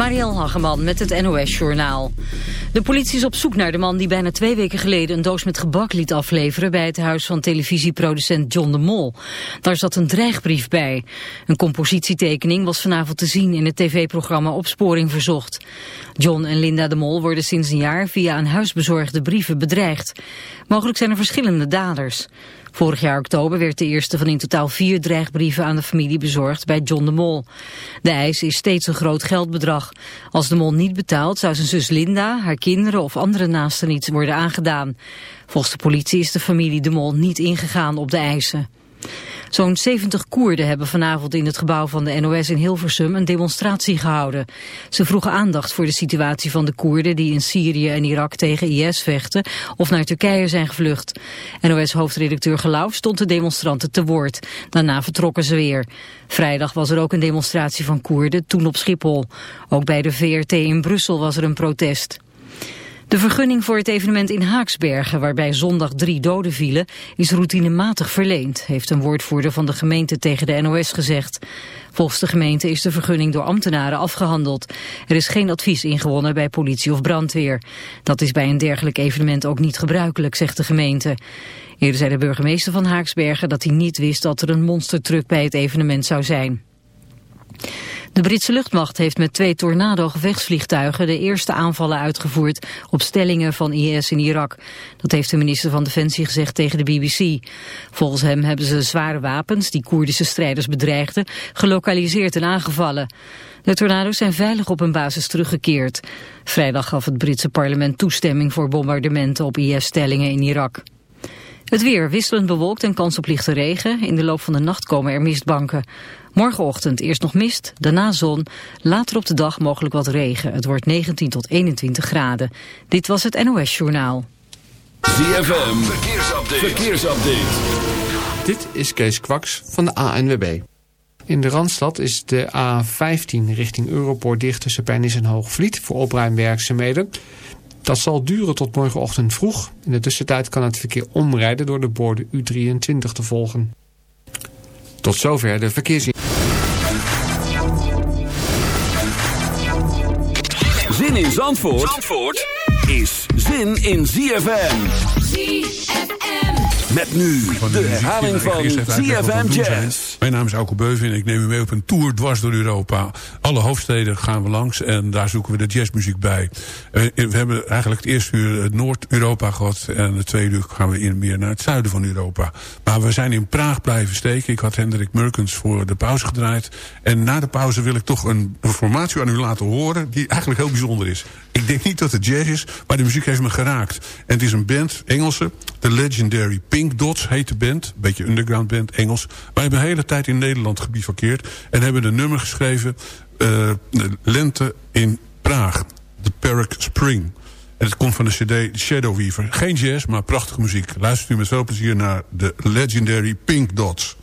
Marielle Hageman met het NOS Journaal. De politie is op zoek naar de man die bijna twee weken geleden een doos met gebak liet afleveren bij het huis van televisieproducent John de Mol. Daar zat een dreigbrief bij. Een compositietekening was vanavond te zien in het tv-programma Opsporing Verzocht. John en Linda de Mol worden sinds een jaar via een huisbezorgde brieven bedreigd. Mogelijk zijn er verschillende daders. Vorig jaar oktober werd de eerste van in totaal vier dreigbrieven aan de familie bezorgd bij John de Mol. De eis is steeds een groot geldbedrag. Als de Mol niet betaalt zou zijn zus Linda, haar kinderen of andere naasten iets worden aangedaan. Volgens de politie is de familie de Mol niet ingegaan op de eisen. Zo'n 70 Koerden hebben vanavond in het gebouw van de NOS in Hilversum een demonstratie gehouden. Ze vroegen aandacht voor de situatie van de Koerden die in Syrië en Irak tegen IS vechten of naar Turkije zijn gevlucht. NOS-hoofdredacteur Gelauw stond de demonstranten te woord. Daarna vertrokken ze weer. Vrijdag was er ook een demonstratie van Koerden, toen op Schiphol. Ook bij de VRT in Brussel was er een protest. De vergunning voor het evenement in Haaksbergen, waarbij zondag drie doden vielen, is routinematig verleend, heeft een woordvoerder van de gemeente tegen de NOS gezegd. Volgens de gemeente is de vergunning door ambtenaren afgehandeld. Er is geen advies ingewonnen bij politie of brandweer. Dat is bij een dergelijk evenement ook niet gebruikelijk, zegt de gemeente. Eerder zei de burgemeester van Haaksbergen dat hij niet wist dat er een monstertruck bij het evenement zou zijn. De Britse luchtmacht heeft met twee tornado-gevechtsvliegtuigen de eerste aanvallen uitgevoerd op stellingen van IS in Irak. Dat heeft de minister van Defensie gezegd tegen de BBC. Volgens hem hebben ze zware wapens die Koerdische strijders bedreigden gelokaliseerd en aangevallen. De tornado's zijn veilig op hun basis teruggekeerd. Vrijdag gaf het Britse parlement toestemming voor bombardementen op IS-stellingen in Irak. Het weer wisselend bewolkt en kans op lichte regen. In de loop van de nacht komen er mistbanken. Morgenochtend eerst nog mist, daarna zon. Later op de dag mogelijk wat regen. Het wordt 19 tot 21 graden. Dit was het NOS Journaal. ZFM, verkeersupdate. verkeersupdate. Dit is Kees Kwaks van de ANWB. In de Randstad is de A15 richting Europoort dicht tussen Pennis en Hoogvliet voor opruimwerkzaamheden. Dat zal duren tot morgenochtend vroeg. In de tussentijd kan het verkeer omrijden door de borden U23 te volgen. Tot zover de verkeersin. Zandvoort is zin in ZFM. ZFM. Met nu de herhaling van ZFM Jazz. Mijn naam is Auke Beuven en ik neem u mee op een tour dwars door Europa. Alle hoofdsteden gaan we langs en daar zoeken we de jazzmuziek bij. Eh, we hebben eigenlijk het eerste uur Noord-Europa gehad... en het tweede uur gaan we in meer naar het zuiden van Europa. Maar we zijn in Praag blijven steken. Ik had Hendrik Murkens voor de pauze gedraaid. En na de pauze wil ik toch een, een formatie aan u laten horen... die eigenlijk heel bijzonder is. Ik denk niet dat het jazz is, maar de muziek heeft me geraakt. En het is een band, Engelse, The Legendary Pink Dots heet de band. Een beetje underground band, Engels. Wij hebben de hele tijd in Nederland gebivakkeerd. En hebben een nummer geschreven, uh, Lente in Praag. The Perk Spring. En het komt van de cd Shadow Weaver. Geen jazz, maar prachtige muziek. Luistert u met veel plezier naar de Legendary Pink Dots.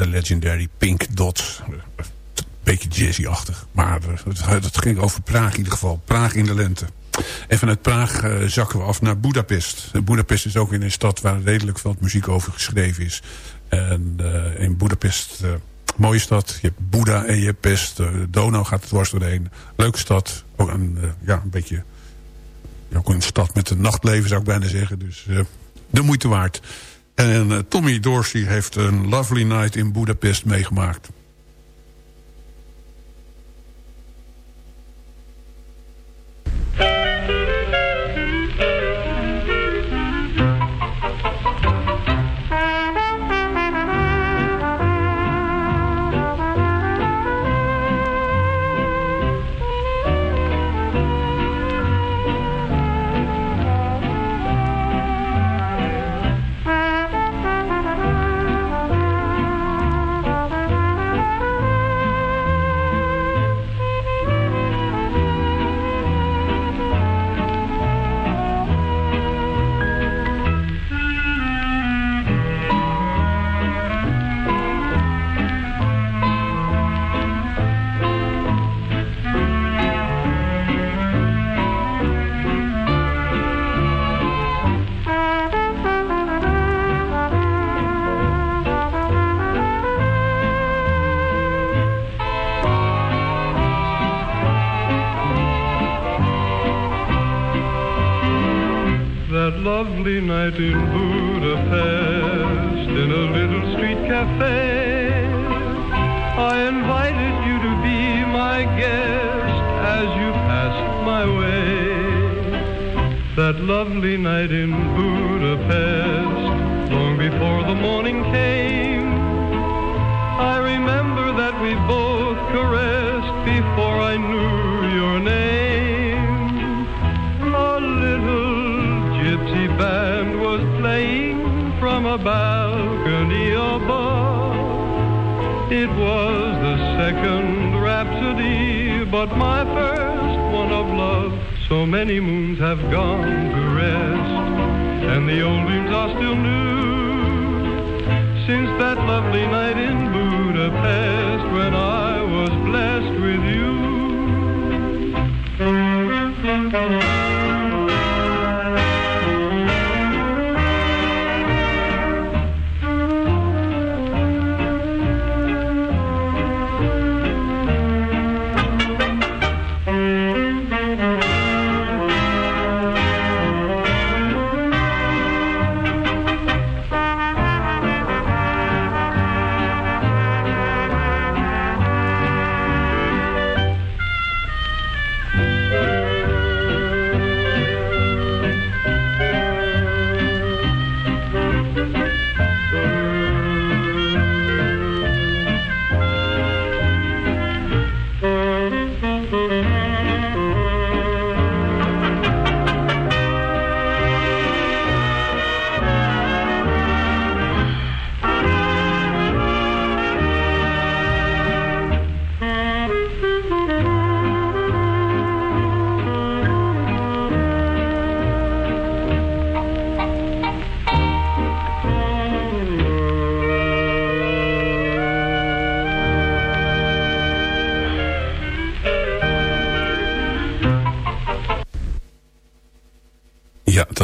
De legendary Pink Dots. Beetje jazzy-achtig. Maar dat ging over Praag in ieder geval. Praag in de lente. En vanuit Praag zakken we af naar Budapest. Budapest is ook in een stad waar redelijk veel muziek over geschreven is. En in Budapest mooie stad. Je hebt Boeddha en je hebt Pest. De Donau gaat het dwars doorheen. Leuke stad. Ook een, ja, een beetje... Ook een stad met een nachtleven zou ik bijna zeggen. Dus de moeite waard. En uh, Tommy Dorsey heeft een Lovely Night in Budapest meegemaakt.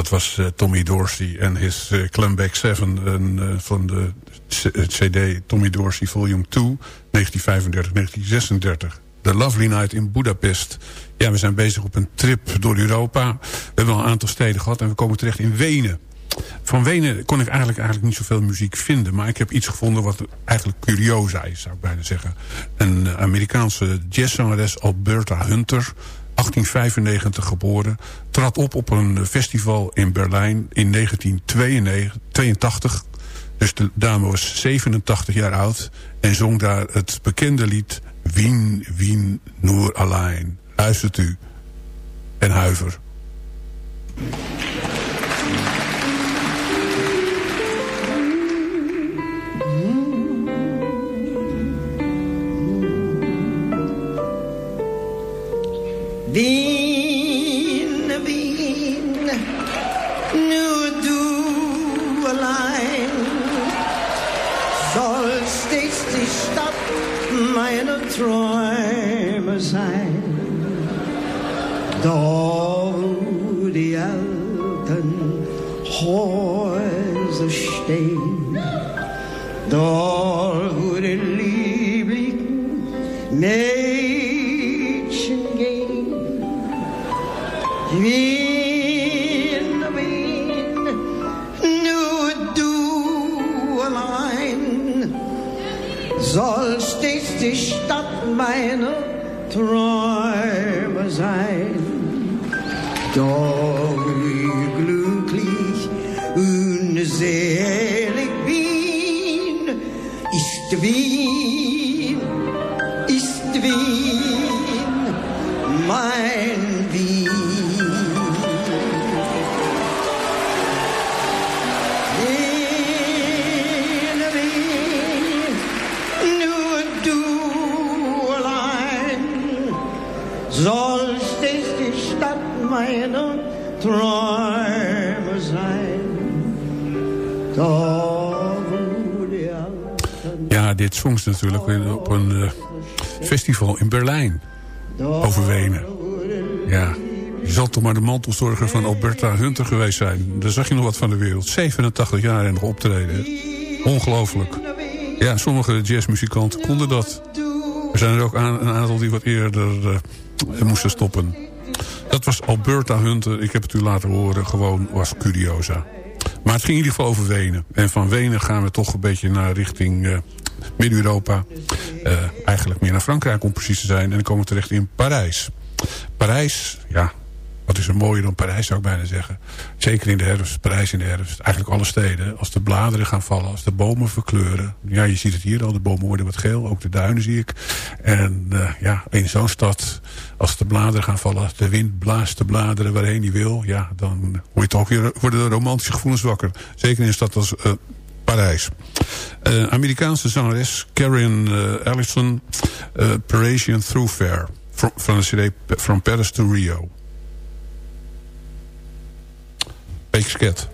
Was uh, Tommy Dorsey en his uh, Clemback 7 uh, van de CD Tommy Dorsey Volume 2, 1935-1936. The Lovely Night in Budapest. Ja, we zijn bezig op een trip door Europa. We hebben al een aantal steden gehad en we komen terecht in Wenen. Van Wenen kon ik eigenlijk, eigenlijk niet zoveel muziek vinden. Maar ik heb iets gevonden wat eigenlijk curiosa is, zou ik bijna zeggen. Een Amerikaanse jazzzangeres Alberta Hunter 1895 geboren. Trad op op een festival in Berlijn in 1982. Dus de dame was 87 jaar oud. En zong daar het bekende lied Wien, Wien, Noor Allein. Luistert u. En huiver. Wien, Wien, nur du allein sollst meine Träume sein. Da die alten Häuser stehen, da wo die lieblichen Nur du allein sollst die Stadt meiner Träume sein. Doch wie glücklich und selig Ze natuurlijk op een eh, festival in Berlijn. Over Wenen. Ja, je zal toch maar de mantelzorger van Alberta Hunter geweest zijn. Daar zag je nog wat van de wereld. 87 jaar en nog optreden. Ongelooflijk. Ja, sommige jazzmuzikanten konden dat. Er zijn er ook een aantal die wat eerder eh, moesten stoppen. Dat was Alberta Hunter. Ik heb het u laten horen. Gewoon was curiosa. Maar het ging in ieder geval over Wenen. En van Wenen gaan we toch een beetje naar richting eh, Midden-Europa. Eh, eigenlijk meer naar Frankrijk om precies te zijn. En dan komen we terecht in Parijs. Parijs, ja, wat is er mooier dan Parijs zou ik bijna zeggen. Zeker in de herfst, Parijs in de herfst. Eigenlijk alle steden. Als de bladeren gaan vallen, als de bomen verkleuren. Ja, je ziet het hier al, de bomen worden wat geel. Ook de duinen zie ik. En eh, ja, in zo'n stad, als de bladeren gaan vallen... als de wind blaast de bladeren waarheen die wil... ja, dan word je toch weer, worden de romantische gevoelens wakker. Zeker in een stad als eh, Parijs. Eh, Amerikaanse zangeres Karen eh, Allison... eh, Parisian Thoroughfare. From, van de cd From Paris to Rio. Beetje sket.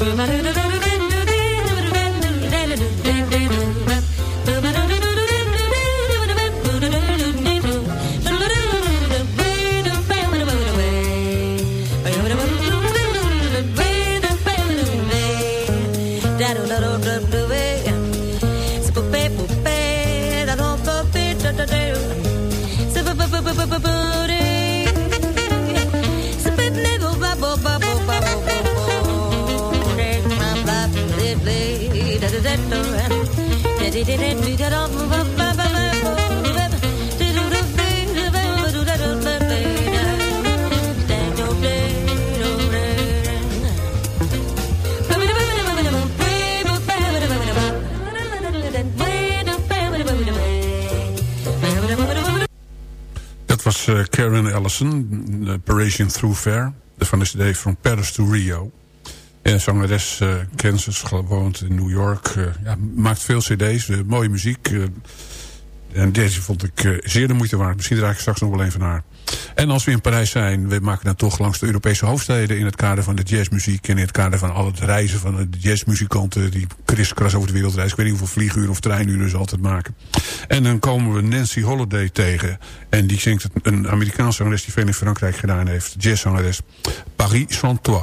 Boom, Karen Ellison, Parisian Through Fair. Van de cd From Paris to Rio. Zangeres uh, Kansas, woont in New York. Uh, ja, maakt veel cd's, uh, mooie muziek. en deze vond ik zeer de moeite waard. Misschien draag ik straks nog wel een van haar. En als we in Parijs zijn, we maken dan toch langs de Europese hoofdsteden... in het kader van de jazzmuziek en in het kader van al het reizen van de jazzmuzikanten... die kriskras over de wereld reizen. Ik weet niet hoeveel vlieguren of treinuren ze altijd maken. En dan komen we Nancy Holiday tegen. En die zingt een Amerikaanse zangeres die veel in Frankrijk gedaan heeft. Jazzzangeres Paris sans toi.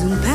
Nancy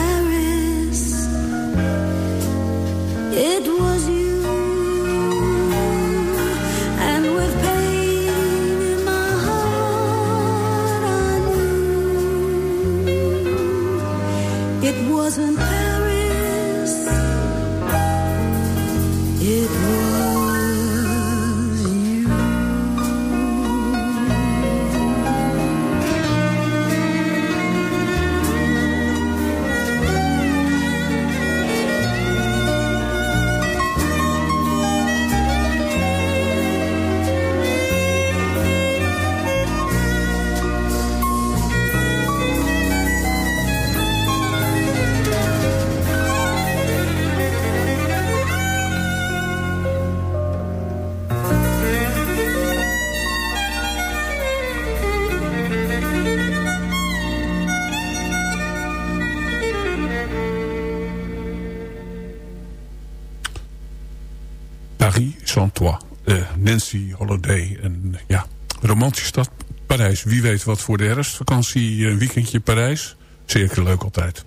romantische stad Parijs. Wie weet wat voor de herfstvakantie, een weekendje Parijs. Zeker leuk altijd.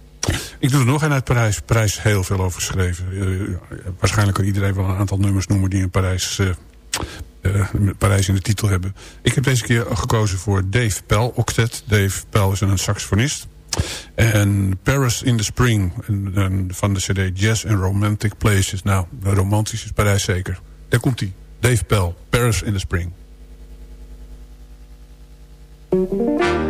Ik doe er nog een uit Parijs. Parijs heel veel over geschreven. Uh, waarschijnlijk kan iedereen wel een aantal nummers noemen die in Parijs, uh, Parijs in de titel hebben. Ik heb deze keer gekozen voor Dave Pell Octet. Dave Pell is een saxofonist. En Paris in the Spring van de cd Jazz and Romantic Places. Nou, romantisch is Parijs zeker. Daar komt hij. Dave Pell, Paris in the Spring. Música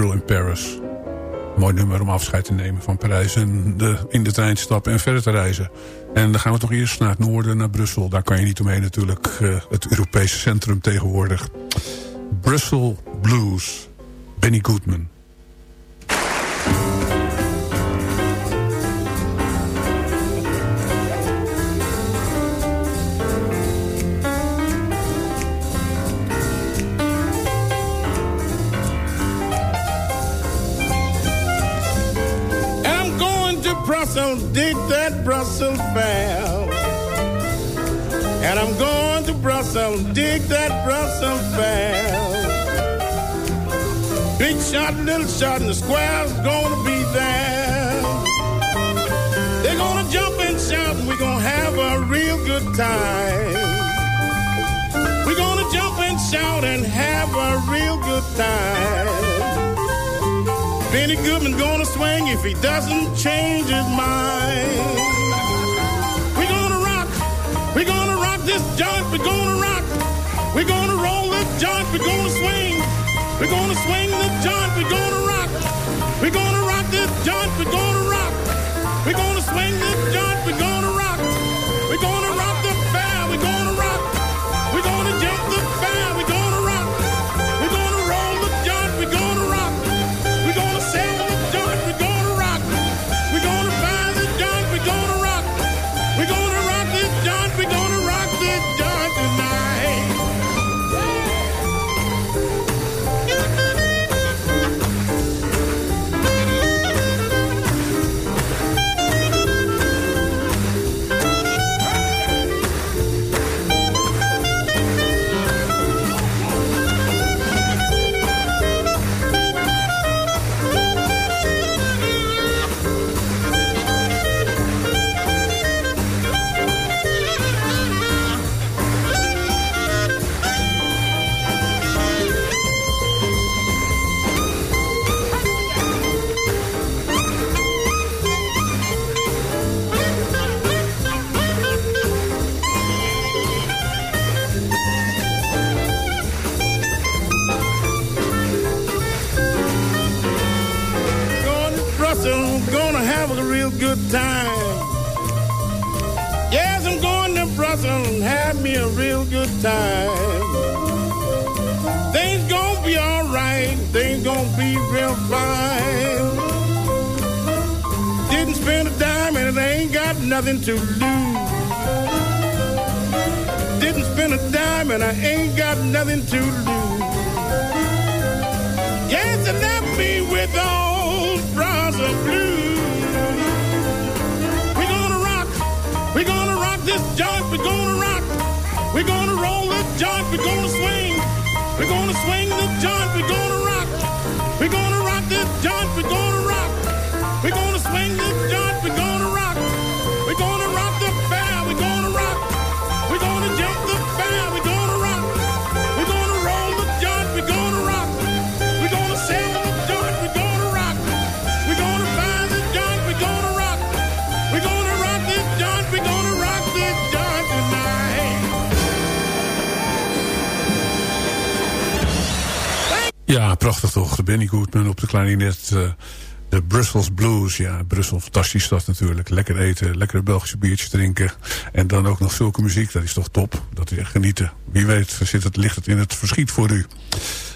In Paris. Mooi nummer om afscheid te nemen van Parijs en de, in de trein te stappen en verder te reizen. En dan gaan we toch eerst naar het noorden, naar Brussel. Daar kan je niet omheen natuurlijk, uh, het Europese centrum tegenwoordig. Brussel Blues, Benny Goodman. Brussels, dig that Brussels fell. And I'm going to Brussels, dig that Brussels fell. Big shot, little shot, and the square's gonna be there. They're gonna jump and shout, and we're gonna have a real good time. We're gonna jump and shout and have a real good time. Benny Goodman's gonna swing if he doesn't change his mind. We're gonna rock, we're gonna rock this joint, we're gonna rock. We're gonna roll this joint, we're gonna swing. We're gonna swing the joint, we're gonna nothing to lose. Didn't spend a dime and I ain't got nothing to lose. Yes, and left me with those Brussels blues. We're gonna rock, we're gonna rock this joint, we're gonna rock. We're gonna roll this joint, we're gonna swing. We're gonna swing the joint, we're gonna rock. Ja, prachtig toch. De Benny Goodman op de klarinet. eh, de Brussels Blues. Ja, Brussel, fantastisch stad natuurlijk. Lekker eten, lekkere Belgische biertjes drinken. En dan ook nog zulke muziek. Dat is toch top. Dat is echt genieten. Wie weet zit het, ligt het in het verschiet voor u.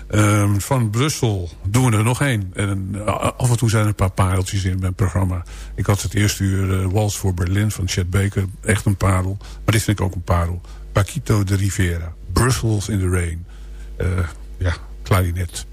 Ehm, van Brussel doen we er nog één. En eh, af en toe zijn er een paar pareltjes in mijn programma. Ik had het eerste uur uh, Wals voor Berlin van Chet Baker. Echt een parel. Maar dit vind ik ook een parel. Paquito de Rivera. Brussels in the Rain. Eh, ja, klarinet.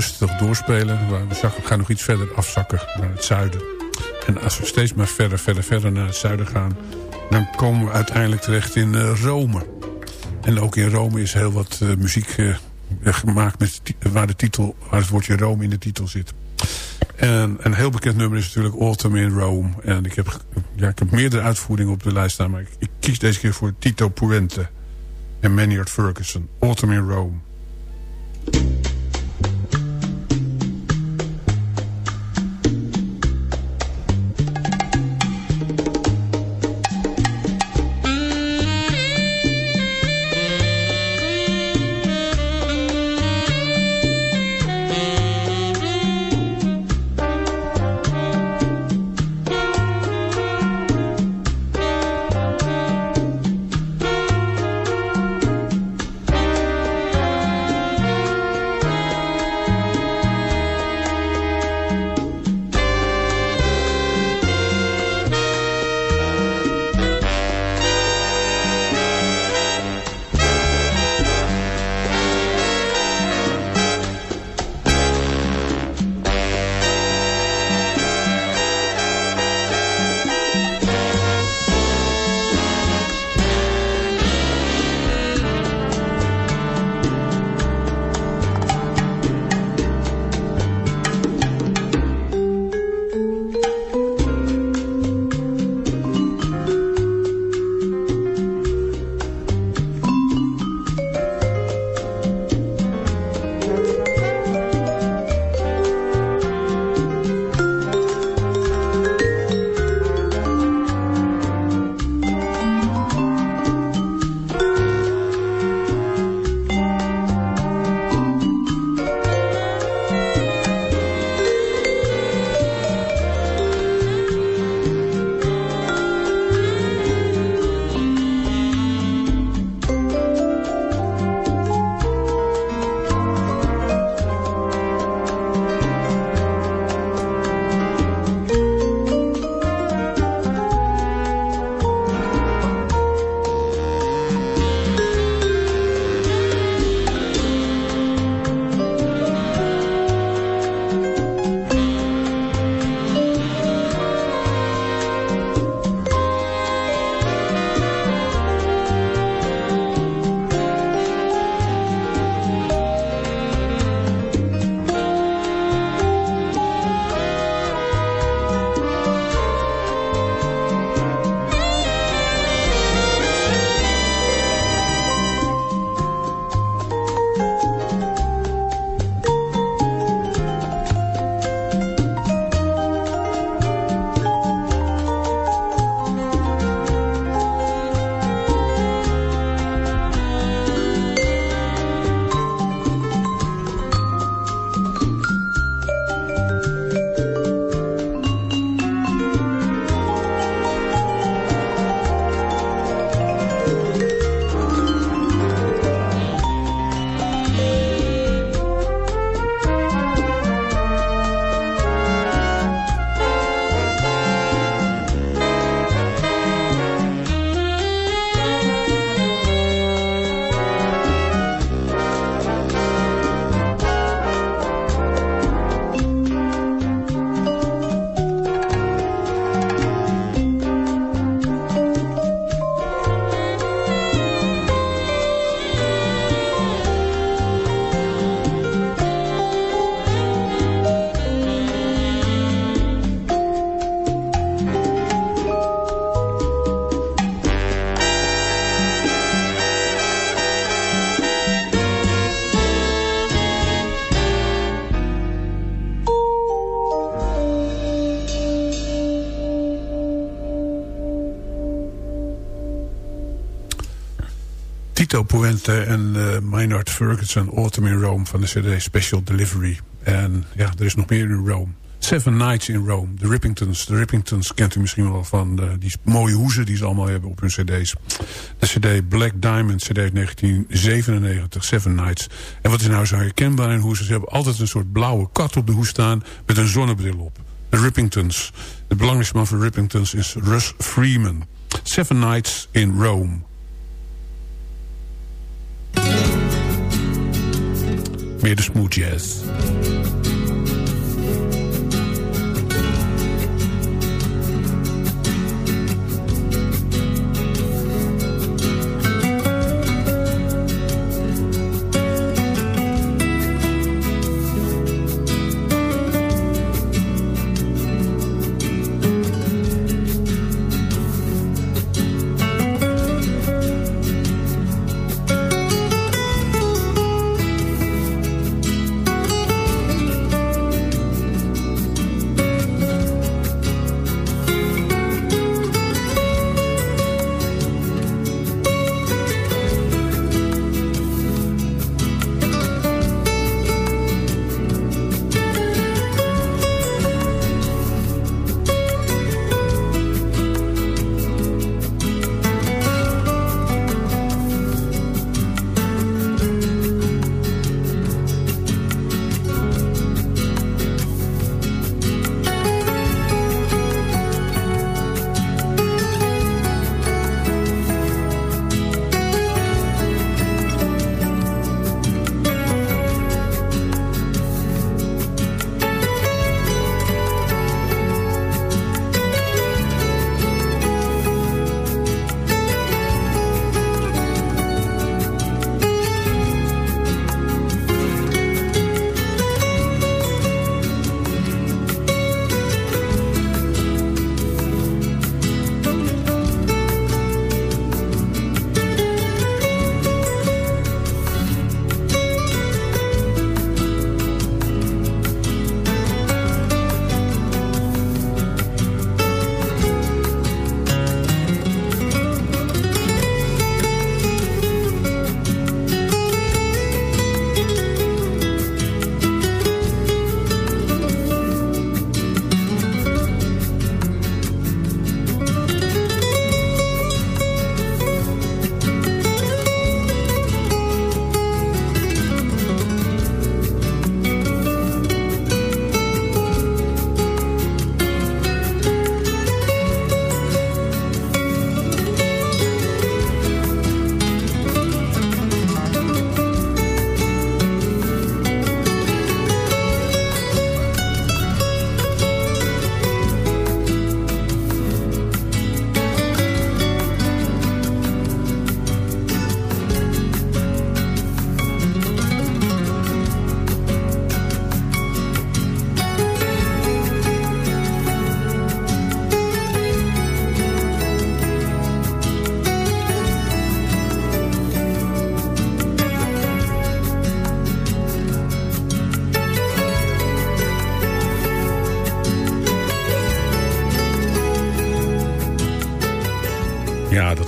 Rustig doorspelen. We gaan nog iets verder afzakken naar het zuiden. En als we steeds maar verder, verder, verder naar het zuiden gaan... dan komen we uiteindelijk terecht in uh, Rome. En ook in Rome is heel wat uh, muziek gemaakt met, waar, de titel, waar het woordje Rome in de titel zit. En een heel bekend nummer is natuurlijk Autumn in Rome. En ik heb, ja, ik heb meerdere uitvoeringen op de lijst staan... maar ik, ik kies deze keer voor Tito Puente en Maynard Ferguson. Autumn in Rome. Tito Puente en uh, Maynard Ferguson, Autumn in Rome van de CD Special Delivery. En ja, er is nog meer in Rome. Seven Nights in Rome, de Rippingtons. De Rippingtons kent u misschien wel van uh, die mooie hoezen die ze allemaal hebben op hun cd's. De cd Black Diamond, cd 1997, Seven Nights. En wat is nou zo herkenbaar in hoezen? Ze hebben altijd een soort blauwe kat op de hoes staan met een zonnebril op. De Rippingtons. De belangrijkste man van Rippingtons is Russ Freeman. Seven Nights in Rome. Meer de smooth jazz.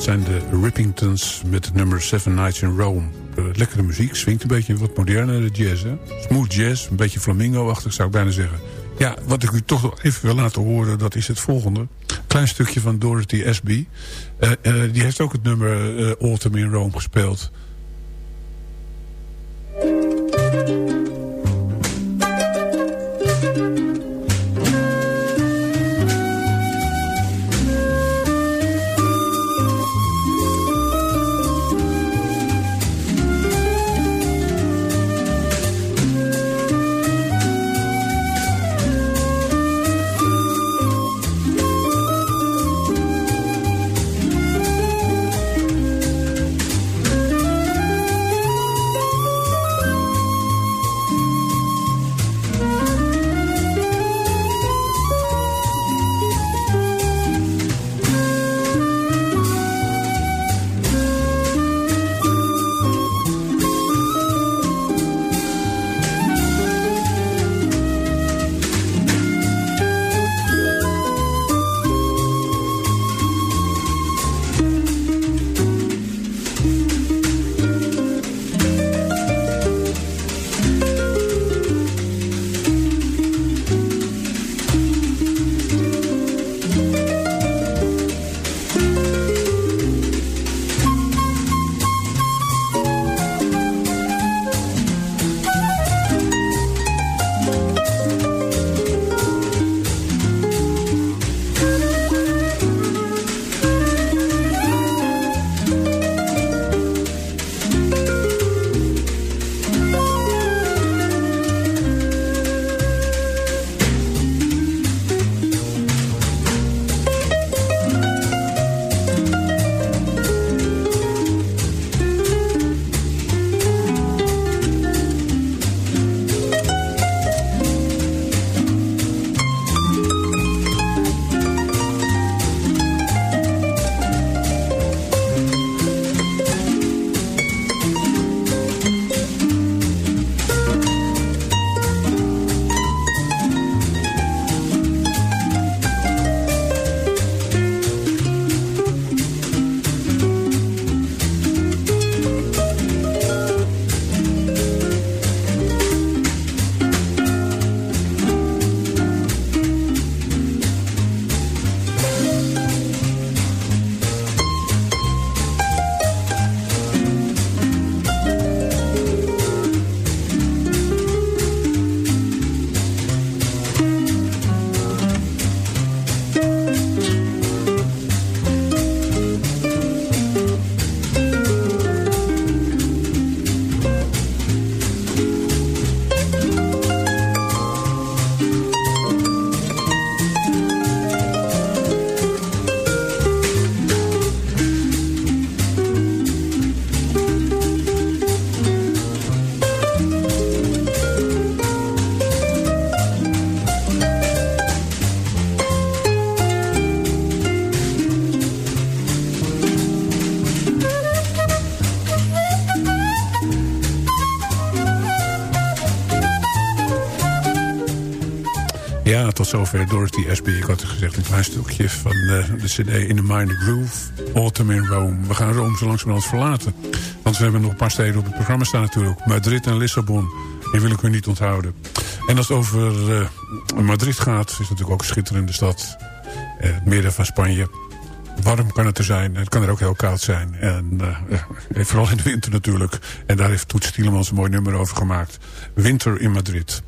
Zijn de Rippingtons met het nummer Seven Nights in Rome. Uh, lekkere muziek, swingt een beetje wat moderner de jazz. Hè? Smooth jazz, een beetje flamingo-achtig zou ik bijna zeggen. Ja, wat ik u toch nog even wil laten horen, dat is het volgende. Klein stukje van Dorothy Asby. Uh, uh, die heeft ook het nummer Autumn in Rome gespeeld. Tot zover Dorothy SB. Ik had gezegd een klein stukje van de, de cd In the Minor Groove. Autumn in Rome. We gaan Rome zo langzamerhand verlaten. Want we hebben nog een paar steden op het programma staan natuurlijk. Madrid en Lissabon. Die wil ik u niet onthouden. En als het over uh, Madrid gaat, is het natuurlijk ook een schitterende stad. Uh, het midden van Spanje. Warm kan het er zijn. Het kan er ook heel koud zijn. En vooral in de winter natuurlijk. En daar heeft Toets Tielemans een mooi nummer over gemaakt. Winter in Madrid.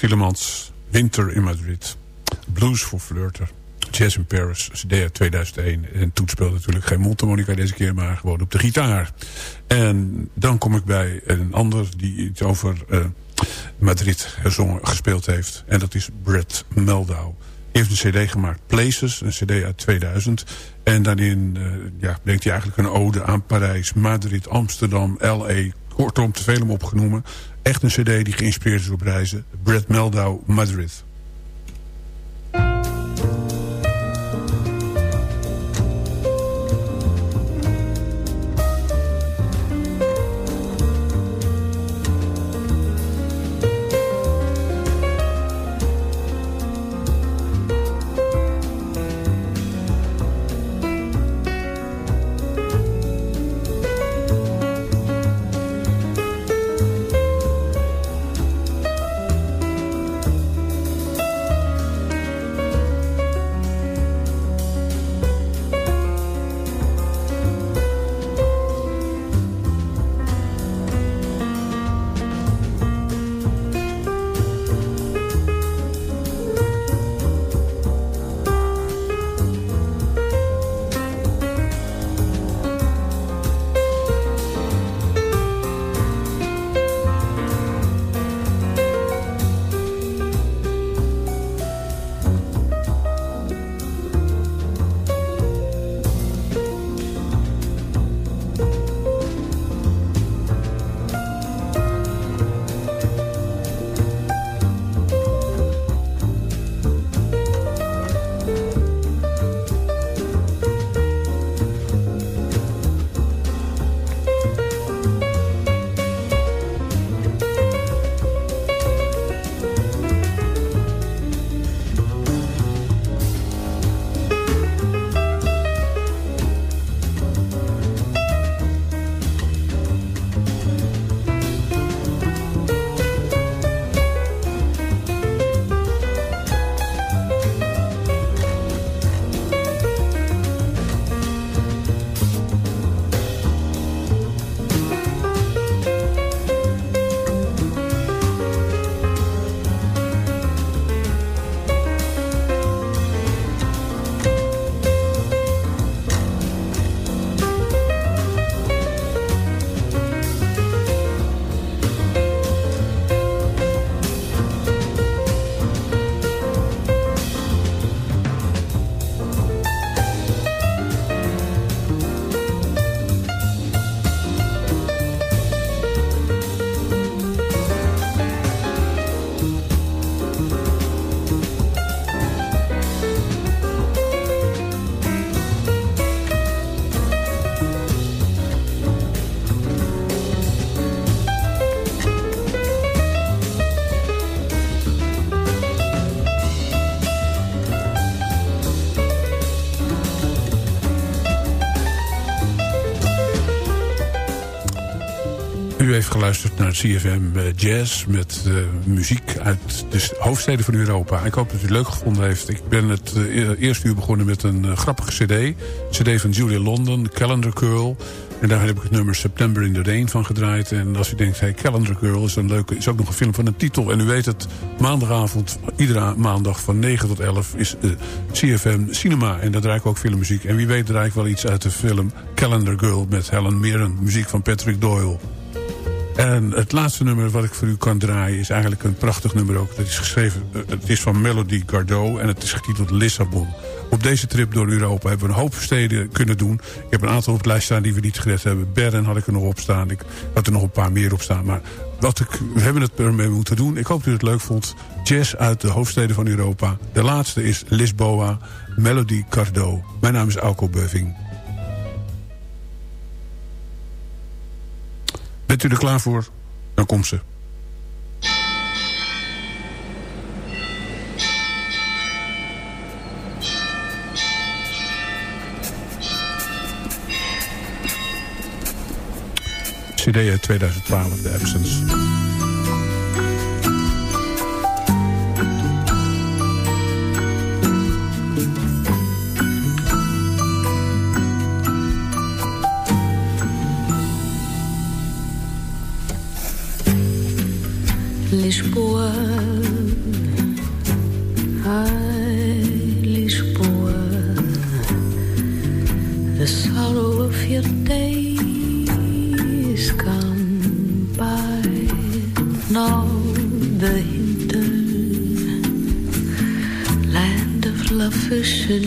Tielemans, Winter in Madrid. Blues voor Flirter. Jazz in Paris, CD 2001. En Toet speelt natuurlijk geen mondharmonica deze keer, maar gewoon op de gitaar. En dan kom ik bij een ander die iets over uh, Madrid gespeeld heeft. En dat is Brett Meldau. Hij heeft een cd gemaakt, Places, een cd uit 2000. En daarin uh, ja, brengt hij eigenlijk een ode aan Parijs, Madrid, Amsterdam, L.A., kortom te veel om opgenomen. Echt een cd die geïnspireerd is op reizen. Brett Meldau, Madrid. Geluisterd naar CFM eh, Jazz... met uh, muziek uit de hoofdsteden van Europa. Ik hoop dat u het leuk gevonden heeft. Ik ben het uh, eerste uur begonnen met een grappige cd. cd van Julia London, Calendar Girl... En daar heb ik het nummer September in the Rain van gedraaid. En als u denkt, hey, Calendar Girl is een leuke, is ook nog een film van een titel. En u weet het, maandagavond, iedere maandag van 9 tot 11 is CFM Cinema. En daar draai ik ook filmmuziek. En wie weet draai ik wel iets uit de film Calendar Girl met Helen Mirren. Muziek van Patrick Doyle. En het laatste nummer wat ik voor u kan draaien is eigenlijk een prachtig nummer ook. Dat is geschreven, uh, het is van Melody Gardot en het is getiteld Lissabon. Op deze trip door Europa hebben we een hoop steden kunnen doen. Ik heb een aantal op het lijst staan die we niet gered hebben. Bern had ik er nog op staan. Ik had er nog een paar meer op staan. Maar wat ik, we hebben het ermee moeten doen. Ik hoop dat u het leuk vond. Jazz uit de hoofdsteden van Europa. De laatste is Lisboa, Melody Cardo. Mijn naam is Alco Beuving. Bent u er klaar voor? Dan komt ze. CD uit 2012, The Absence. Lisboa, ai Lisboa, the sorrow of your days gone by. Now the hinter land of lovers should